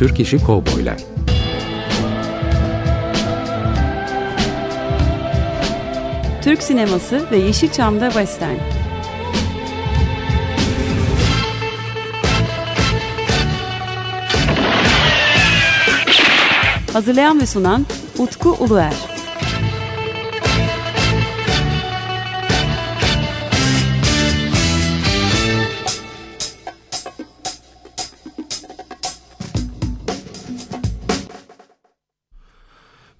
Türk İşi Kovboylar Türk sineması ve Yeşilçam'da Western. Hazırlayan ve sunan Utku Uluer.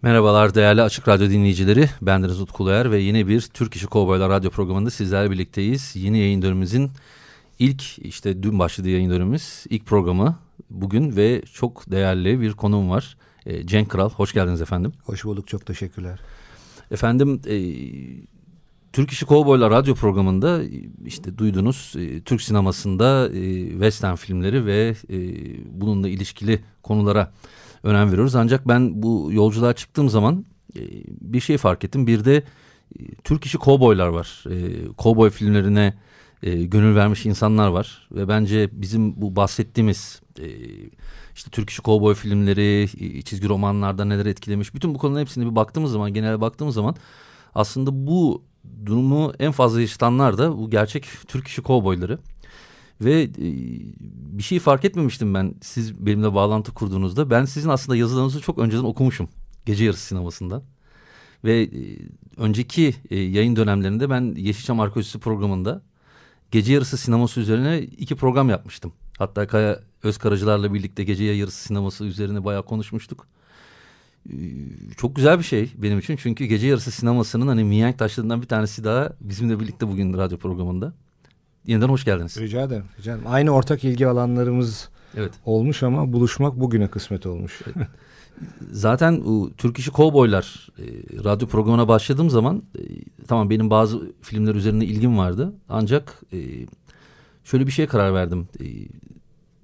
Merhabalar değerli Açık Radyo dinleyicileri. Ben Deniz Utkuluer ve yeni bir Türk İşi Kovboylar Radyo programında sizlerle birlikteyiz. Yeni yayın dönemimizin ilk işte dün başladı yayın dönemimiz ilk programı bugün ve çok değerli bir konuğum var. E, Cenk Kral hoş geldiniz efendim. Hoş bulduk çok teşekkürler. Efendim e, Türk İşi Kovboylar radyo programında işte duydunuz e, Türk sinemasında e, western filmleri ve e, bununla ilişkili konulara önem veriyoruz. Ancak ben bu yolculuğa çıktığım zaman e, bir şey fark ettim. Bir de e, Türk işi kovboylar var. E, kovboy filmlerine e, gönül vermiş insanlar var. Ve bence bizim bu bahsettiğimiz e, işte Türk işi kovboy filmleri, e, çizgi romanlarda neler etkilemiş. Bütün bu konuların hepsine bir baktığımız zaman, genel baktığımız zaman aslında bu durumu en fazla yaşatanlar da bu gerçek Türk işi kovboyları. Ve e, bir şey fark etmemiştim ben siz benimle bağlantı kurduğunuzda. Ben sizin aslında yazılarınızı çok önceden okumuşum. Gece yarısı sinemasında. Ve e, önceki e, yayın dönemlerinde ben Yeşilçam Arkeolojisi programında gece yarısı sineması üzerine iki program yapmıştım. Hatta Kaya Özkaracılar'la birlikte gece yarısı sineması üzerine bayağı konuşmuştuk. Çok güzel bir şey benim için. Çünkü gece yarısı sinemasının hani mihenk taşlarından bir tanesi daha bizimle birlikte bugün radyo programında. Yeniden hoş geldiniz. Rica ederim. Rica ederim. Aynı ortak ilgi alanlarımız evet. olmuş ama buluşmak bugüne kısmet olmuş. Zaten o Türk İşi Kovboylar e, radyo programına başladığım zaman e, tamam benim bazı filmler üzerine ilgim vardı. Ancak e, şöyle bir şeye karar verdim. E,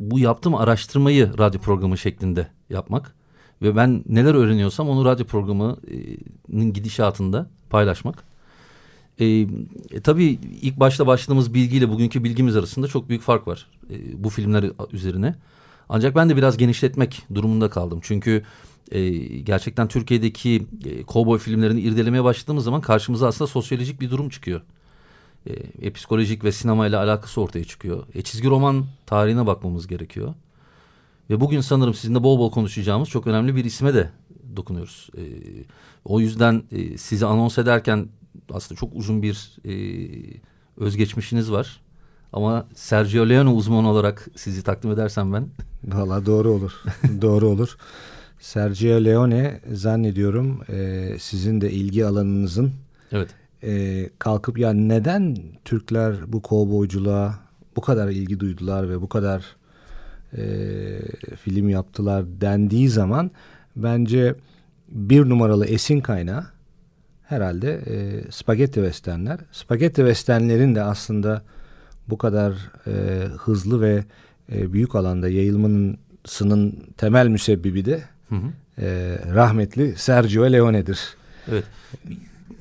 bu yaptığım araştırmayı radyo programı şeklinde yapmak. Ve ben neler öğreniyorsam onu radyo programının gidişatında paylaşmak. E, e, tabii ilk başta başladığımız bilgiyle bugünkü bilgimiz arasında çok büyük fark var e, bu filmler üzerine. Ancak ben de biraz genişletmek durumunda kaldım. Çünkü e, gerçekten Türkiye'deki e, kovboy filmlerini irdelemeye başladığımız zaman karşımıza aslında sosyolojik bir durum çıkıyor. E, e, psikolojik ve sinemayla alakası ortaya çıkıyor. E, çizgi roman tarihine bakmamız gerekiyor. Ve bugün sanırım sizinle bol bol konuşacağımız çok önemli bir isme de dokunuyoruz. E, o yüzden e, sizi anons ederken aslında çok uzun bir e, özgeçmişiniz var. Ama Sergio Leone uzman olarak sizi takdim edersem ben. Valla doğru olur. doğru olur. Sergio Leone zannediyorum e, sizin de ilgi alanınızın evet. e, kalkıp ya neden Türkler bu kovboyculuğa bu kadar ilgi duydular ve bu kadar e, film yaptılar dendiği zaman bence bir numaralı esin kaynağı herhalde e, spagetti westernler. Spagetti westernlerin de aslında bu kadar e, hızlı ve e, büyük alanda yayılmasının temel müsebbibi de hı hı. E, rahmetli Sergio Leone'dir. Evet.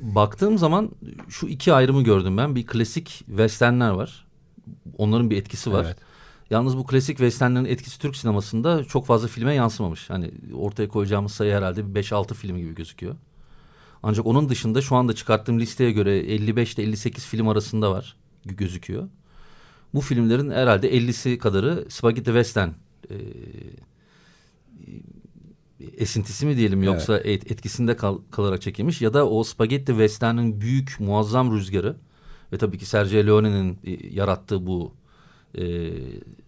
Baktığım zaman şu iki ayrımı gördüm ben. Bir klasik westernler var. Onların bir etkisi var. Evet. Yalnız bu klasik westernlerin etkisi Türk sinemasında çok fazla filme yansımamış. Hani ortaya koyacağımız sayı herhalde bir 5-6 film gibi gözüküyor. Ancak onun dışında şu anda çıkarttığım listeye göre 55 ile 58 film arasında var gözüküyor. Bu filmlerin herhalde 50'si kadarı Spaghetti Western e, esintisi mi diyelim yoksa evet. etkisinde kal, kalarak çekilmiş ya da o Spaghetti Western'in büyük muazzam rüzgarı ve tabii ki Sergio Leone'nin e, yarattığı bu e,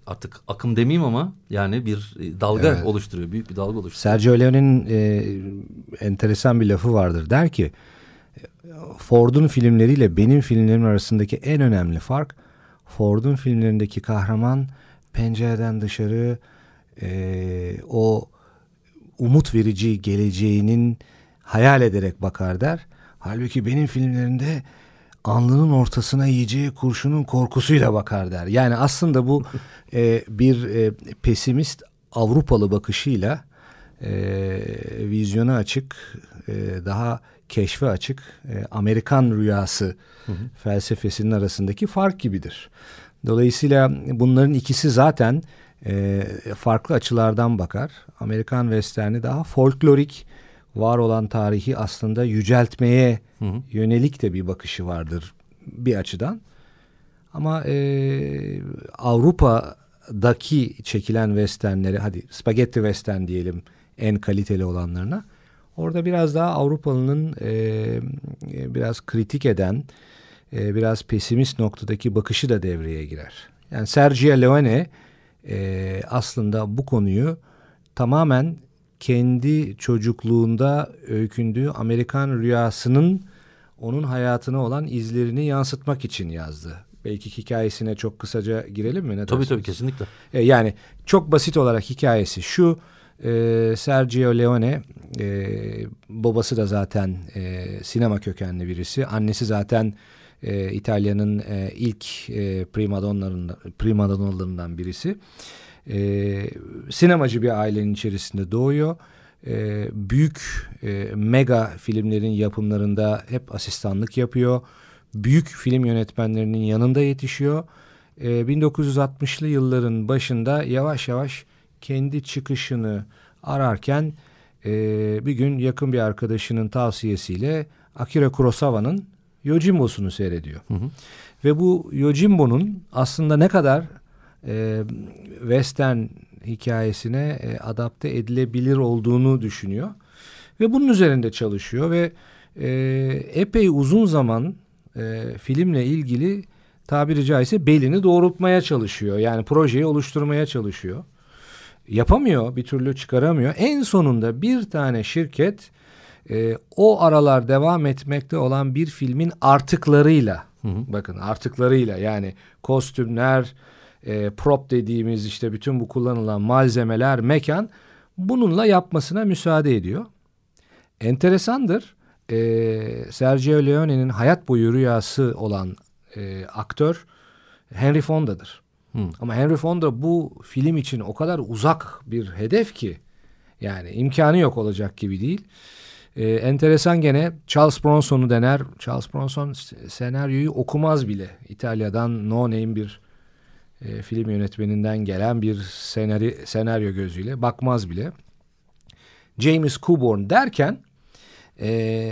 artık akım demeyeyim ama yani bir e, dalga evet. oluşturuyor. Büyük bir dalga oluşturuyor. Sergio Leone'nin e, enteresan bir lafı vardır. Der ki Ford'un filmleriyle benim filmlerim arasındaki en önemli fark Ford'un filmlerindeki kahraman pencereden dışarı e, o umut verici geleceğinin hayal ederek bakar der. Halbuki benim filmlerimde alnının ortasına yiyeceği kurşunun korkusuyla bakar der. Yani aslında bu e, bir e, pesimist Avrupalı bakışıyla e, vizyona açık, e, daha keşfe açık e, Amerikan rüyası hı hı. felsefesinin arasındaki fark gibidir. Dolayısıyla bunların ikisi zaten e, farklı açılardan bakar. Amerikan Western'i daha folklorik, var olan tarihi aslında yüceltmeye hı hı. yönelik de bir bakışı vardır bir açıdan. Ama e, Avrupa'daki çekilen westernleri hadi spagetti western diyelim en kaliteli olanlarına. Orada biraz daha Avrupalı'nın e, biraz kritik eden, e, biraz pesimist noktadaki bakışı da devreye girer. Yani Sergio Leone e, aslında bu konuyu tamamen kendi çocukluğunda öykündüğü Amerikan rüyasının onun hayatına olan izlerini yansıtmak için yazdı. Belki hikayesine çok kısaca girelim mi? Ne tabii dersiniz? tabii kesinlikle. E, yani çok basit olarak hikayesi şu. E, Sergio Leone e, babası da zaten e, sinema kökenli birisi. Annesi zaten e, İtalya'nın e, ilk e, primadonlarından, primadonlarından birisi. E, sinemacı bir ailenin içerisinde doğuyor. E, büyük e, mega filmlerin yapımlarında hep asistanlık yapıyor. Büyük film yönetmenlerinin yanında yetişiyor. E, 1960'lı yılların başında yavaş yavaş kendi çıkışını ararken e, bir gün yakın bir arkadaşının tavsiyesiyle Akira Kurosawa'nın Yojimbo'sunu seyrediyor. Hı hı. Ve bu Yojimbo'nun aslında ne kadar e, western hikayesine e, adapte edilebilir olduğunu düşünüyor. Ve bunun üzerinde çalışıyor ve e, epey uzun zaman e, filmle ilgili tabiri caizse belini doğrultmaya çalışıyor. Yani projeyi oluşturmaya çalışıyor. Yapamıyor, bir türlü çıkaramıyor. En sonunda bir tane şirket e, o aralar devam etmekte olan bir filmin artıklarıyla, hı hı. bakın artıklarıyla yani kostümler, e, prop dediğimiz işte bütün bu kullanılan malzemeler, mekan bununla yapmasına müsaade ediyor. Enteresandır. E, Sergio Leone'nin hayat boyu rüyası olan e, aktör Henry Fonda'dır. Hmm. Ama Henry Fonda bu film için o kadar uzak bir hedef ki yani imkanı yok olacak gibi değil. Ee, enteresan gene Charles Bronson'u dener. Charles Bronson senaryoyu okumaz bile. İtalya'dan no name bir e, film yönetmeninden gelen bir senaryo, senaryo gözüyle bakmaz bile. James Coburn derken e,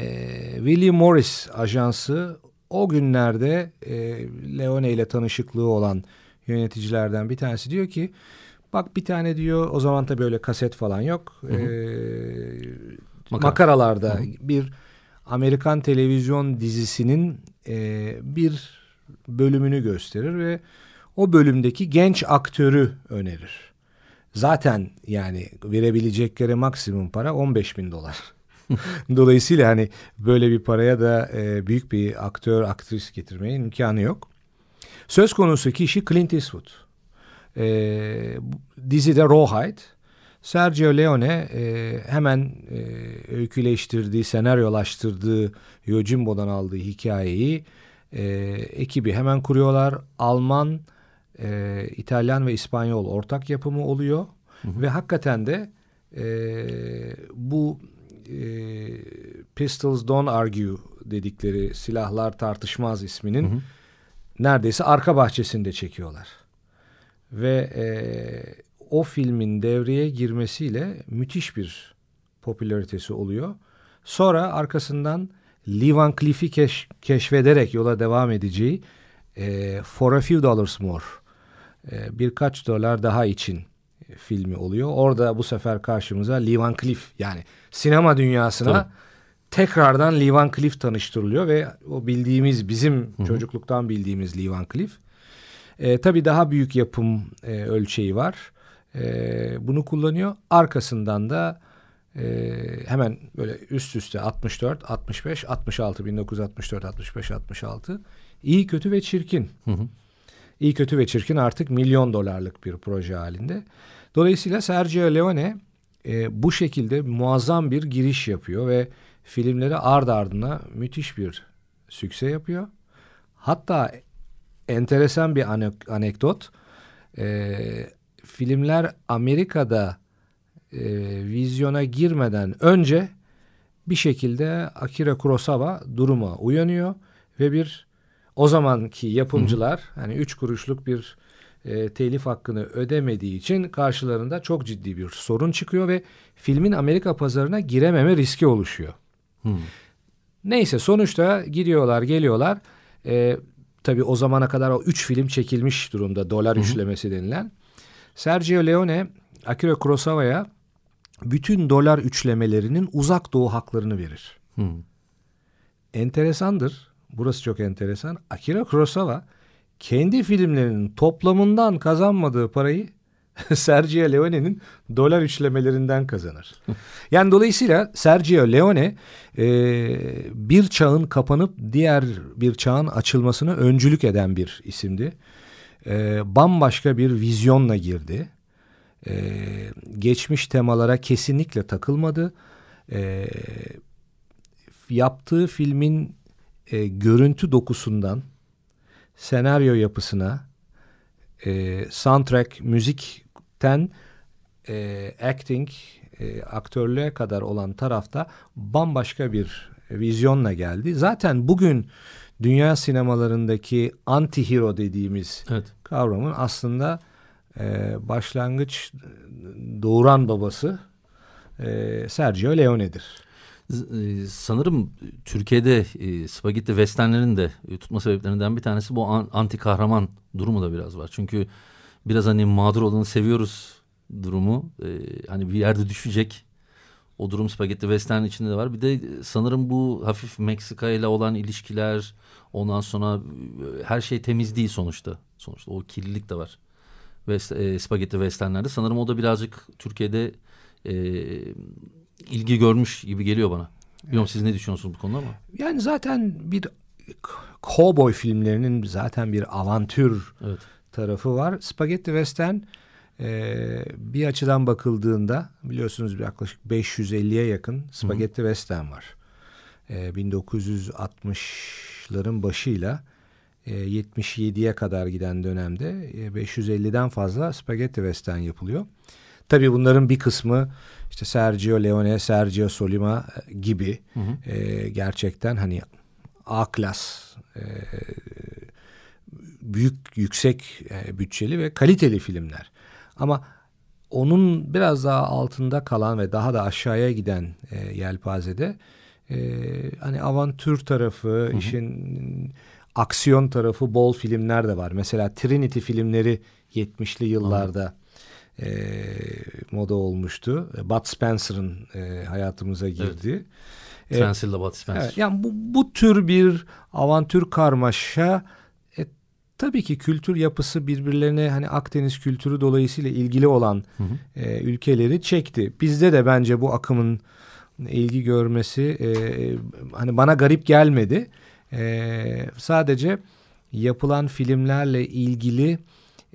William Morris ajansı o günlerde e, Leone ile tanışıklığı olan yöneticilerden bir tanesi diyor ki bak bir tane diyor o zaman tabii öyle kaset falan yok. Hı hı. E, Makara. makaralarda hı hı. bir Amerikan televizyon dizisinin e, bir bölümünü gösterir ve o bölümdeki genç aktörü önerir. Zaten yani verebilecekleri maksimum para 15 bin dolar. Dolayısıyla hani böyle bir paraya da e, büyük bir aktör, aktris getirmeye imkanı yok. Söz konusu kişi Clint Eastwood. E, dizide Rawhide. Sergio Leone e, hemen e, öyküleştirdiği, senaryolaştırdığı Yojimbo'dan aldığı hikayeyi e, ekibi hemen kuruyorlar. Alman, e, İtalyan ve İspanyol ortak yapımı oluyor. Hı hı. Ve hakikaten de e, bu e, Pistols Don't Argue dedikleri silahlar tartışmaz isminin hı hı. neredeyse arka bahçesinde çekiyorlar. Ve e, o filmin devreye girmesiyle müthiş bir popülaritesi oluyor. Sonra arkasından Lee Van Cleef'i keş, keşfederek yola devam edeceği e, For a Few Dollars More e, birkaç dolar daha için filmi oluyor. Orada bu sefer karşımıza Lee Van Cleef yani sinema dünyasına Tabii. tekrardan Lee Van Cleef tanıştırılıyor ve o bildiğimiz bizim Hı-hı. çocukluktan bildiğimiz Lee Van Cleef. E, tabii daha büyük yapım e, ölçeği var. E, bunu kullanıyor. Arkasından da e, hemen böyle üst üste 64, 65, 66, 1964, 65, 66. İyi, kötü ve çirkin. Hı hı. İyi Kötü ve Çirkin artık milyon dolarlık bir proje halinde. Dolayısıyla Sergio Leone e, bu şekilde muazzam bir giriş yapıyor ve filmleri ard ardına müthiş bir sükse yapıyor. Hatta enteresan bir anek anekdot. E, filmler Amerika'da e, vizyona girmeden önce bir şekilde Akira Kurosawa duruma uyanıyor ve bir o zamanki yapımcılar Hı. hani üç kuruşluk bir e, telif hakkını ödemediği için karşılarında çok ciddi bir sorun çıkıyor ve filmin Amerika pazarına girememe riski oluşuyor. Hmm. Neyse sonuçta gidiyorlar geliyorlar. E, tabii o zamana kadar o üç film çekilmiş durumda dolar üçlemesi denilen. Sergio Leone Akira Kurosawa'ya bütün dolar üçlemelerinin uzak doğu haklarını verir. Hmm. Enteresandır. Burası çok enteresan. Akira Kurosawa kendi filmlerinin toplamından kazanmadığı parayı Sergio Leone'nin dolar üçlemelerinden kazanır. Yani dolayısıyla Sergio Leone e, bir çağın kapanıp diğer bir çağın açılmasına öncülük eden bir isimdi. E, bambaşka bir vizyonla girdi. E, geçmiş temalara kesinlikle takılmadı. E, yaptığı filmin e, görüntü dokusundan senaryo yapısına, e, soundtrack, müzikten e, acting, e, aktörlüğe kadar olan tarafta bambaşka bir vizyonla geldi. Zaten bugün dünya sinemalarındaki anti-hero dediğimiz Evet. kavramın aslında e, başlangıç doğuran babası e, Sergio Leone'dir. E, Sanırım Türkiye'de e, spagetti westernlerin de e, tutma sebeplerinden bir tanesi bu an- anti kahraman durumu da biraz var. Çünkü biraz hani mağdur olanı seviyoruz durumu. E, hani bir yerde düşecek. O durum spagetti western içinde de var. Bir de sanırım bu hafif Meksika ile olan ilişkiler ondan sonra e, her şey temiz değil sonuçta. Sonuçta o kirlilik de var. West, e, spagetti westernlerde. Sanırım o da birazcık Türkiye'de e, ilgi görmüş gibi geliyor bana. Bilmiyorum siz ne düşünüyorsunuz bu konuda ama? Yani zaten bir cowboy filmlerinin zaten bir avantür Evet. tarafı var. Spaghetti Western e, bir açıdan bakıldığında biliyorsunuz yaklaşık 550'ye yakın Spaghetti Western var. E, 1960'ların başıyla e, 77'ye kadar giden dönemde e, 550'den fazla Spaghetti Western yapılıyor. Tabii bunların bir kısmı işte Sergio Leone, Sergio Solima e, gibi e, gerçekten hani A klas e, büyük yüksek e, bütçeli ve kaliteli filmler. Ama onun biraz daha altında kalan ve daha da aşağıya giden e, yelpazede e, hani avantür tarafı, işin aksiyon tarafı bol filmler de var. Mesela Trinity filmleri 70'li yıllarda e, moda olmuştu. Bud Spencer'ın e, hayatımıza girdi. E, Transil'de Bud Spencer. Evet, yani bu, bu tür bir avantür karmaşa e, tabii ki kültür yapısı birbirlerine hani Akdeniz kültürü dolayısıyla ilgili olan e, ülkeleri çekti. Bizde de bence bu akımın ilgi görmesi e, hani bana garip gelmedi. E, sadece yapılan filmlerle ilgili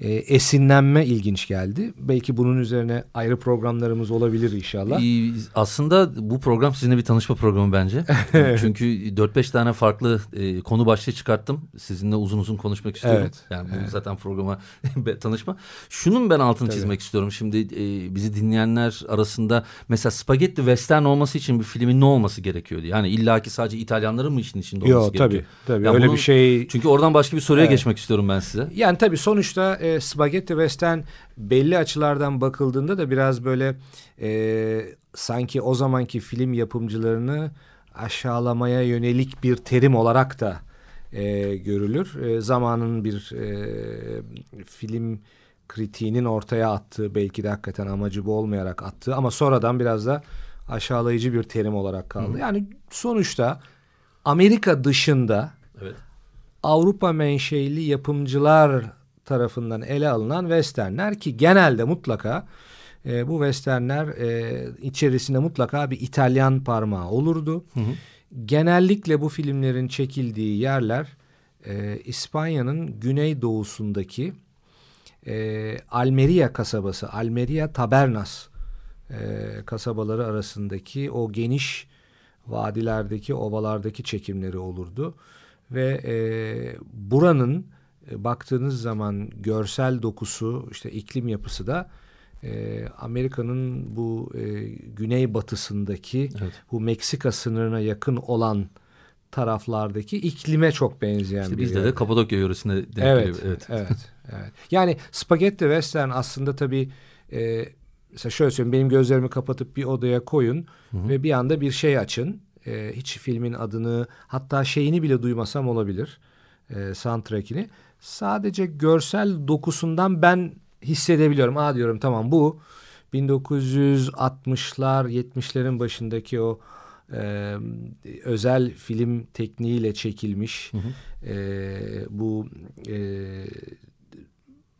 e, esinlenme ilginç geldi. Belki bunun üzerine ayrı programlarımız olabilir inşallah. Ee, Aslında bu program sizinle bir tanışma programı bence. Çünkü 4-5 tane farklı e, konu başlığı çıkarttım. Sizinle uzun uzun konuşmak istiyorum. Evet, Yani bu zaten programa tanışma. Şunun ben altını çizmek istiyorum. Şimdi e, bizi dinleyenler arasında mesela spagetti western olması için bir filmin ne olması gerekiyordu? Yani illaki sadece İtalyanların mı işin içinde olması Yok gerekiyor? tabii tabii öyle bunun- bir şey Çünkü oradan başka bir soruya Evet. geçmek istiyorum ben size. Yani tabii sonuçta e, Spaghetti Western belli açılardan bakıldığında da biraz böyle e, sanki o zamanki film yapımcılarını aşağılamaya yönelik bir terim olarak da e, görülür. E, zamanın bir e, film kritiğinin ortaya attığı belki de hakikaten amacı bu olmayarak attığı ama sonradan biraz da aşağılayıcı bir terim olarak kaldı. Yani sonuçta Amerika dışında Evet. Avrupa menşeili yapımcılar tarafından ele alınan westernler ki genelde mutlaka e, bu westernler e, içerisinde mutlaka bir İtalyan parmağı olurdu. Genellikle bu filmlerin çekildiği yerler e, İspanya'nın güneydoğusundaki e, Almeria kasabası, Almeria Tabernas e, kasabaları arasındaki o geniş vadilerdeki, ovalardaki çekimleri olurdu. Ve e, buranın e, baktığınız zaman görsel dokusu, işte iklim yapısı da e, Amerika'nın bu e, güneybatısındaki Evet. bu Meksika sınırına yakın olan taraflardaki iklime çok benzeyen İşte bir bizde de Kapadokya yöresinde denk Evet, geliyor. evet, Evet. evet, Evet. Yani spagetti western aslında tabii e, mesela şöyle söyleyeyim benim gözlerimi kapatıp bir odaya koyun hı hı. ve bir anda bir şey açın. E, hiç filmin adını hatta şeyini bile duymasam olabilir. E, soundtrack'ini. Sadece görsel dokusundan ben hissedebiliyorum. Aa diyorum tamam bu 1960'lar 70'lerin başındaki o e, özel film tekniğiyle çekilmiş hı hı. E, bu e,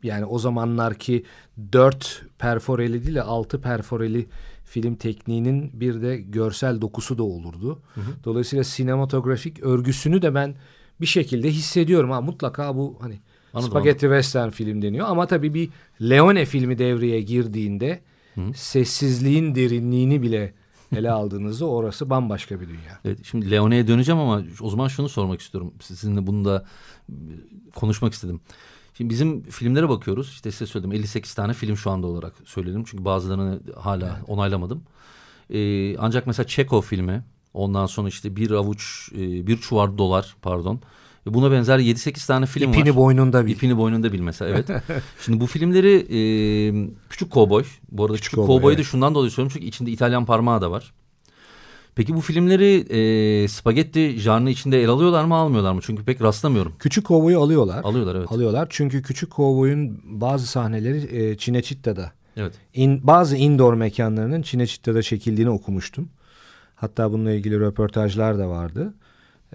yani o zamanlar ki dört perforeli değil de altı perforeli film tekniğinin bir de görsel dokusu da olurdu. Hı hı. Dolayısıyla sinematografik örgüsünü de ben bir şekilde hissediyorum. Ha mutlaka bu hani Anladım, Spaghetti anladım. Western film deniyor. Ama tabii bir Leone filmi devreye girdiğinde Hı. sessizliğin derinliğini bile ele aldığınızda orası bambaşka bir dünya. Evet, şimdi Leone'ye döneceğim ama o zaman şunu sormak istiyorum. Sizinle bunu da konuşmak istedim. Şimdi bizim filmlere bakıyoruz. İşte size söyledim 58 tane film şu anda olarak söyledim. Çünkü bazılarını hala evet. onaylamadım. Ee, ancak mesela Çeko filmi ondan sonra işte bir avuç e, bir çuvar dolar pardon. Buna benzer 7-8 tane film İpini var. İpini boynunda bil. İpini boynunda bil mesela evet. Şimdi bu filmleri e, Küçük Kovboy. Bu arada Küçük, Küçük Kovboy'u evet. da şundan dolayı söylüyorum çünkü içinde İtalyan parmağı da var. Peki bu filmleri e, spagetti janrı içinde el alıyorlar mı almıyorlar mı? Çünkü pek rastlamıyorum. Küçük Kovboy'u alıyorlar. Alıyorlar evet. Alıyorlar çünkü Küçük Kovboy'un bazı sahneleri e, Cinecitta'da. Evet. In, bazı indoor mekanlarının Cinecitta'da çekildiğini okumuştum. Hatta bununla ilgili röportajlar da vardı.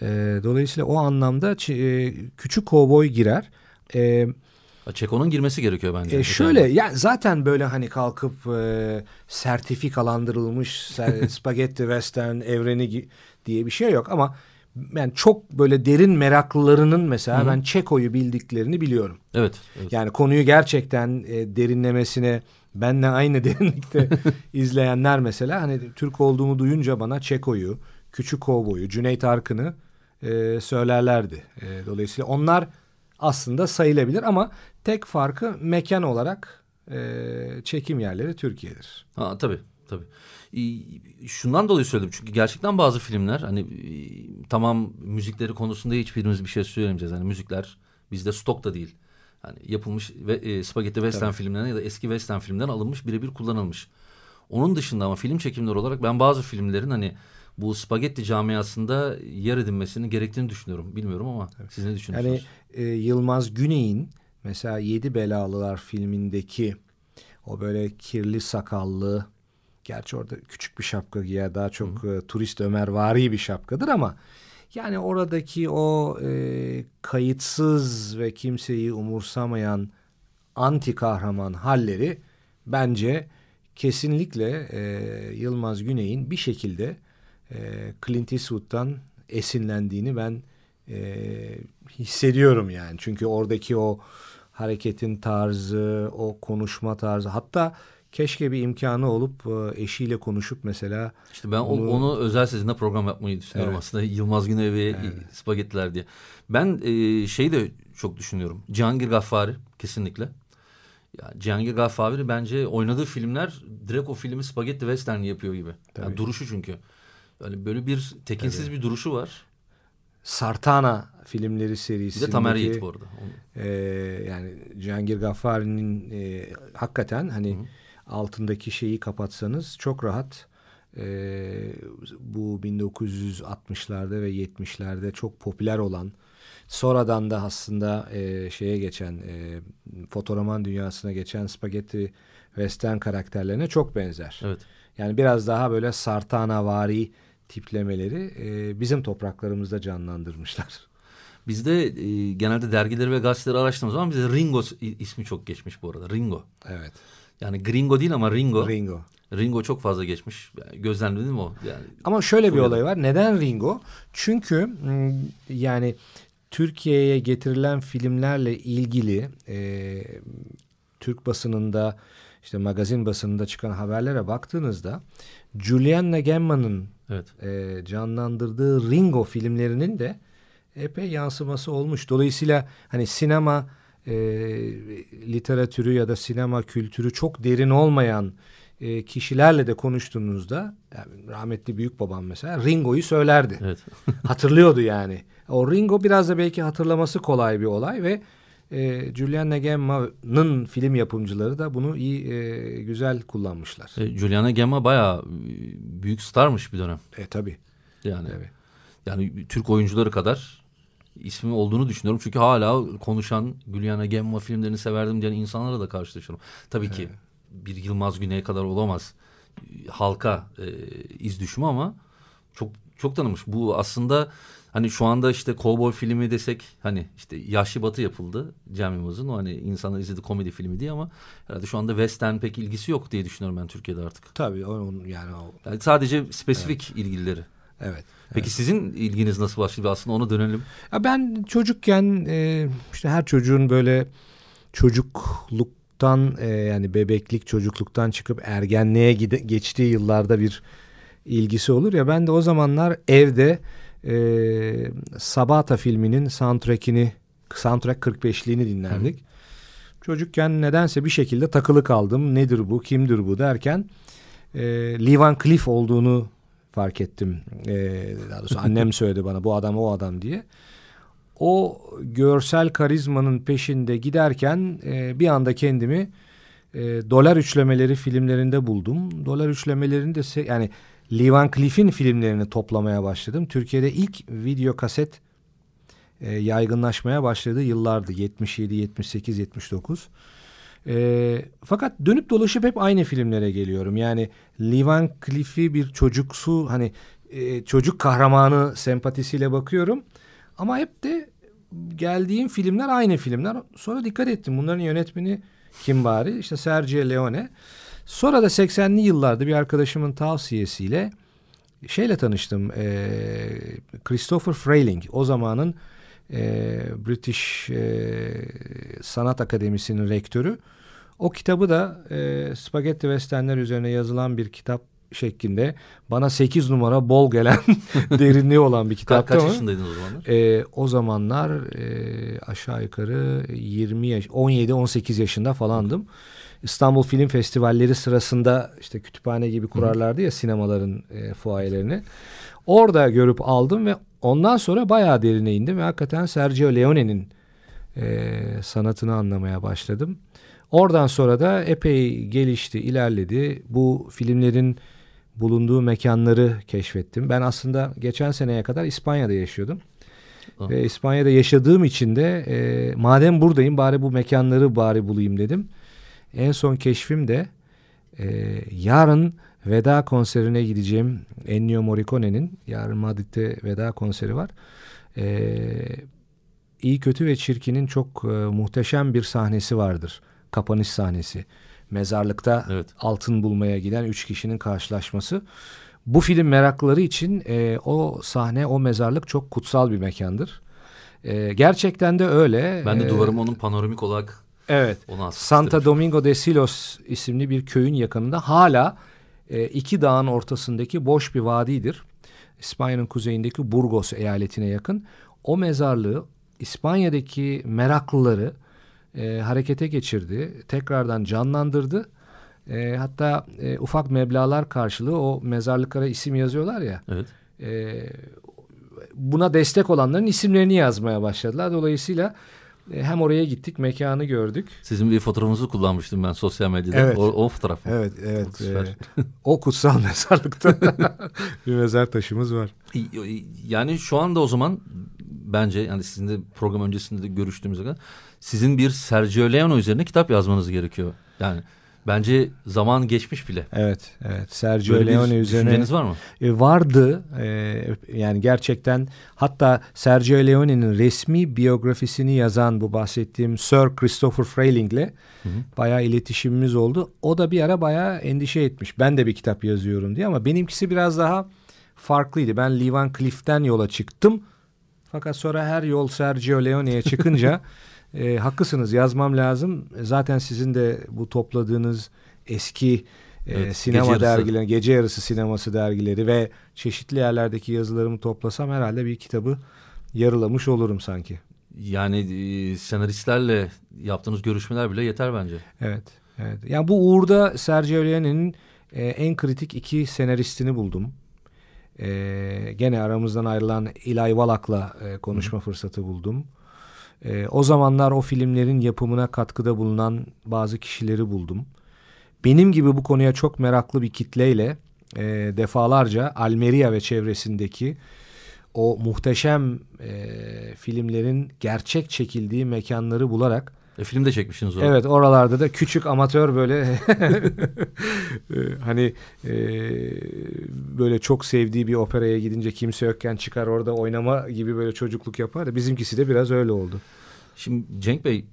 E, dolayısıyla o anlamda e, Küçük Kovboy girer. Evet Çeko'nun girmesi gerekiyor bence. E şöyle ya yani zaten böyle hani kalkıp e, sertifikalandırılmış spagetti western evreni diye bir şey yok ama yani çok böyle derin meraklılarının mesela Hı-hı. ben Çeko'yu bildiklerini biliyorum. Evet, evet. Yani konuyu gerçekten e, derinlemesine benle aynı derinlikte izleyenler mesela hani Türk olduğumu duyunca bana Çeko'yu, Küçük Kovboy'u, Cüneyt Arkın'ı e, söylerlerdi. E, dolayısıyla onlar aslında sayılabilir ama tek farkı mekan olarak e, çekim yerleri Türkiye'dir. Ha, tabii tabii. Şundan dolayı söyledim çünkü gerçekten bazı filmler hani tamam müzikleri konusunda hiçbirimiz bir şey söylemeyeceğiz. Hani müzikler bizde stokta değil. Hani yapılmış ve e, spagetti western tabii. filmlerinden ya da eski western filmden alınmış birebir kullanılmış. Onun dışında ama film çekimleri olarak ben bazı filmlerin hani bu spagetti camiasında yer edinmesinin gerektiğini düşünüyorum. Bilmiyorum ama Tabii. siz ne düşünüyorsunuz? Yani e, Yılmaz Güney'in mesela Yedi Belalılar filmindeki o böyle kirli sakallı gerçi orada küçük bir şapka giyer daha çok Hı. e, turist Ömer vari bir şapkadır ama yani oradaki o e, kayıtsız ve kimseyi umursamayan anti kahraman halleri bence kesinlikle e, Yılmaz Güney'in bir şekilde e, Clint Eastwood'dan esinlendiğini ben e, hissediyorum yani. Çünkü oradaki o hareketin tarzı, o konuşma tarzı hatta keşke bir imkanı olup e, eşiyle konuşup mesela. İşte ben onu, onu özel sizinle program yapmayı düşünüyorum evet. aslında. Yılmaz Güney ve evet. Spagettiler diye. Ben e, şeyi de çok düşünüyorum. Cihangir Gaffari kesinlikle. Yani Cihangir Gaffari bence oynadığı filmler direkt o filmi Spagetti Western yapıyor gibi. Yani duruşu çünkü. Yani böyle bir tekinsiz evet. bir duruşu var. Sartana filmleri serisi. Bir de Tamer Yiğit bu arada. E, yani Cihangir Gaffari'nin e, hakikaten hani Hı -hı. Altındaki şeyi kapatsanız çok rahat e, bu 1960'larda ve 70'lerde çok popüler olan sonradan da aslında e, şeye geçen e, fotoroman dünyasına geçen spagetti western karakterlerine çok benzer. Evet. Yani biraz daha böyle Sartana vari tiplemeleri e, bizim topraklarımızda canlandırmışlar. Bizde e, genelde dergileri ve gazeteleri araştırdığımız zaman bize Ringo ismi çok geçmiş bu arada. Ringo. Evet. Yani Gringo değil ama Ringo. Ringo. Ringo çok fazla geçmiş. Yani gözlemledin mi o? Yani ama şöyle bir olay var. Neden Ringo? Çünkü yani Türkiye'ye getirilen filmlerle ilgili e, Türk basınında işte magazin basınında çıkan haberlere baktığınızda Julianne Gemma'nın evet. e, canlandırdığı Ringo filmlerinin de epey yansıması olmuş. Dolayısıyla hani sinema e, literatürü ya da sinema kültürü çok derin olmayan e, kişilerle de konuştuğunuzda yani rahmetli büyük babam mesela Ringo'yu söylerdi. Evet. Hatırlıyordu yani. O Ringo biraz da belki hatırlaması kolay bir olay ve e, Juliana Gemma'nın film yapımcıları da bunu iyi e, güzel kullanmışlar. E, Juliana Gemma bayağı büyük starmış bir dönem. E tabi. Yani Evet. yani Türk oyuncuları kadar ismi olduğunu düşünüyorum. Çünkü hala konuşan Juliana Gemma filmlerini severdim diyen insanlara da karşılaşıyorum. Tabii ki bir Yılmaz Güney kadar olamaz halka e, iz düşümü ama çok çok tanımış. Bu aslında hani şu anda işte kovboy filmi desek hani işte Yaşlı Batı yapıldı Cem Yılmaz'ın. O hani insanlar izledi komedi filmi diye ama herhalde şu anda western pek ilgisi yok diye düşünüyorum ben Türkiye'de artık. Tabii onun yani o, Yani sadece spesifik ilgilileri. evet. Peki sizin ilginiz nasıl başladı? Aslında ona dönelim. Ya ben çocukken e, işte her çocuğun böyle çocukluktan e, yani bebeklik çocukluktan çıkıp ergenliğe gide, geçtiği yıllarda bir ilgisi olur ya ben de o zamanlar evde e, Sabata filminin soundtrack'ini soundtrack 45'liğini dinlerdik. Çocukken nedense bir şekilde takılı kaldım. Nedir bu, kimdir bu derken e, Lee Van Cleef olduğunu fark ettim. E, daha doğrusu annem söyledi bana bu adam o adam diye. O görsel karizmanın peşinde giderken e, bir anda kendimi e, dolar üçlemeleri filmlerinde buldum. Dolar üçlemelerini de se- yani Lee Van Cleef'in filmlerini toplamaya başladım. Türkiye'de ilk video kaset e, yaygınlaşmaya başladığı yıllardı. 77, 78, 79. E, fakat dönüp dolaşıp hep aynı filmlere geliyorum. Yani Lee Van Cleef'i bir çocuksu hani e, çocuk kahramanı sempatisiyle bakıyorum. Ama hep de geldiğim filmler aynı filmler. Sonra dikkat ettim bunların yönetmeni kim bari? İşte Sergio Leone. Sonra da 80'li yıllarda bir arkadaşımın tavsiyesiyle şeyle tanıştım. E, Christopher Frayling o zamanın e, British e, Sanat Akademisi'nin rektörü. O kitabı da e, Spagetti Westernler üzerine yazılan bir kitap şeklinde bana 8 numara bol gelen derinliği olan bir Ka- kitaptı kaç yaşındaydın o zamanlar? e, o zamanlar e, aşağı yukarı 20 yaş 17-18 yaşında falandım. İstanbul Film Festivalleri sırasında işte kütüphane gibi kurarlardı ya sinemaların e, fuayelerini. Orada görüp aldım ve ondan sonra bayağı derine indim ve hakikaten Sergio Leone'nin e, sanatını anlamaya başladım. Oradan sonra da epey gelişti, ilerledi. Bu filmlerin bulunduğu mekanları keşfettim. Ben aslında geçen seneye kadar İspanya'da yaşıyordum. Ah. Ve İspanya'da yaşadığım için de e, madem buradayım bari bu mekanları bari bulayım dedim. En son keşfim de e, yarın veda konserine gideceğim Ennio Morricone'nin yarın Madrid'de veda konseri var. E, İyi Kötü ve Çirkin'in çok e, muhteşem bir sahnesi vardır. Kapanış sahnesi. Mezarlıkta Evet. altın bulmaya giden üç kişinin karşılaşması. Bu film meraklıları için e, o sahne, o mezarlık çok kutsal bir mekandır. E, gerçekten de öyle. Ben de E, duvarıma onun panoramik olarak Evet. Santa. Domingo de Silos isimli bir köyün yakınında hala e, iki dağın ortasındaki boş bir vadidir. İspanya'nın kuzeyindeki Burgos eyaletine yakın. O mezarlığı İspanya'daki meraklıları e, harekete geçirdi. Tekrardan canlandırdı. E, hatta e, ufak meblağlar karşılığı o mezarlıklara isim yazıyorlar ya. Evet. E, buna destek olanların isimlerini yazmaya başladılar. Dolayısıyla e, hem oraya gittik, mekanı gördük. Sizin bir fotoğrafınızı kullanmıştım ben sosyal medyada. Evet. O, o fotoğraf? Evet, evet. Süper. e, o kutsal mezarlıkta bir mezar taşımız var. Yani şu anda o zaman bence yani sizin de program öncesinde de görüştüğümüz kadar sizin bir Sergio Leone üzerine kitap yazmanız gerekiyor. Yani bence zaman geçmiş bile. Evet, evet. Sergio Böyle Leone bir üzerine düşünceniz var mı? E, vardı. E, yani gerçekten hatta Sergio Leone'nin resmi biyografisini yazan bu bahsettiğim Sir Christopher Frayling'le bayağı iletişimimiz oldu. O da bir ara bayağı endişe etmiş. Ben de bir kitap yazıyorum diye ama benimkisi biraz daha farklıydı. Ben Lee Van Cleef'ten yola çıktım. Fakat sonra her yol Sergio Leone'ye çıkınca e, haklısınız yazmam lazım. Zaten sizin de bu topladığınız eski e, Evet, sinema gece yarısı. dergileri, gece yarısı sineması dergileri ve çeşitli yerlerdeki yazılarımı toplasam herhalde bir kitabı yarılamış olurum sanki. Yani e, senaristlerle yaptığınız görüşmeler bile yeter bence. Evet. Evet. Yani bu uğurda Sergio Leone'nin e, en kritik iki senaristini buldum. E, gene aramızdan ayrılan İlay Valak'la e, konuşma fırsatı buldum. E, o zamanlar o filmlerin yapımına katkıda bulunan bazı kişileri buldum. Benim gibi bu konuya çok meraklı bir kitleyle e, defalarca Almeria ve çevresindeki o muhteşem e, filmlerin gerçek çekildiği mekanları bularak e, film de çekmişsiniz orada. Evet oralarda da küçük amatör böyle e, hani e, böyle çok sevdiği bir operaya gidince kimse yokken çıkar orada oynama gibi böyle çocukluk yapar da bizimkisi de biraz öyle oldu. Şimdi Cenk Bey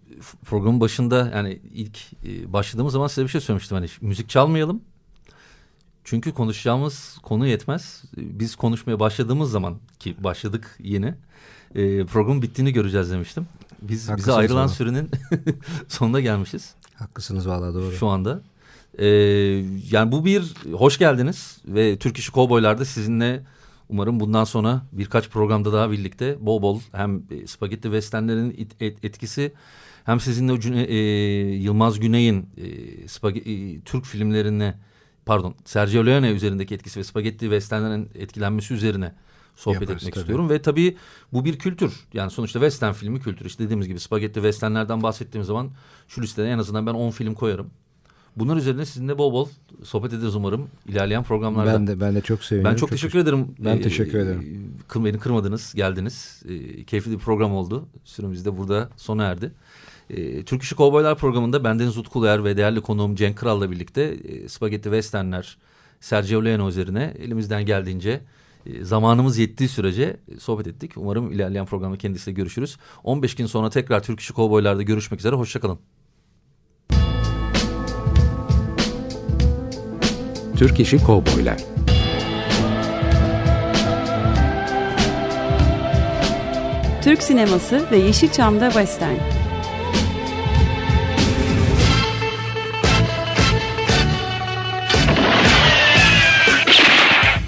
programın başında yani ilk e, başladığımız zaman size bir şey söylemiştim. Hani müzik çalmayalım. Çünkü konuşacağımız konu yetmez. Biz konuşmaya başladığımız zaman ki başladık yeni e, programın bittiğini göreceğiz demiştim. Biz Haklısınız bize ayrılan valla. sürenin sonuna gelmişiz Haklısınız valla doğru. şu anda. E, yani bu bir hoş geldiniz ve Türk İşi Kovboylar'da sizinle umarım bundan sonra birkaç programda daha birlikte bol bol hem e, spagetti westernlerin etkisi hem sizinle Cüne- e, Yılmaz Güney'in e, spage- e, Türk filmlerine pardon Sergio Leone üzerindeki etkisi ve spagetti westernlerin etkilenmesi üzerine sohbet Yaparız, etmek tabii. istiyorum. Ve tabii bu bir kültür. Yani sonuçta western filmi kültür. İşte dediğimiz gibi spagetti westernlerden bahsettiğim zaman şu listede en azından ben 10 film koyarım. Bunlar üzerine sizinle bol bol sohbet ederiz umarım ilerleyen programlarda. Ben de ben de çok sevinirim. Ben çok, teşekkür ederim. Ben Ee, teşekkür ederim. kır- beni kırmadınız, geldiniz. Ee, keyifli bir program oldu. Süremiz de burada sona erdi. Ee, Türk İşi Kovboylar programında bendeniz Utku Uluer ve değerli konuğum Cenk Kral'la birlikte e, Spagetti Westernler, Sergio Leone üzerine elimizden geldiğince zamanımız yettiği sürece e, sohbet ettik. Umarım ilerleyen programda kendisiyle görüşürüz. 15 gün sonra tekrar Türk İşi Kovboylar'da görüşmek üzere. Hoşçakalın. Türk İşi Kovboylar Türk sineması ve Yeşilçam'da Western.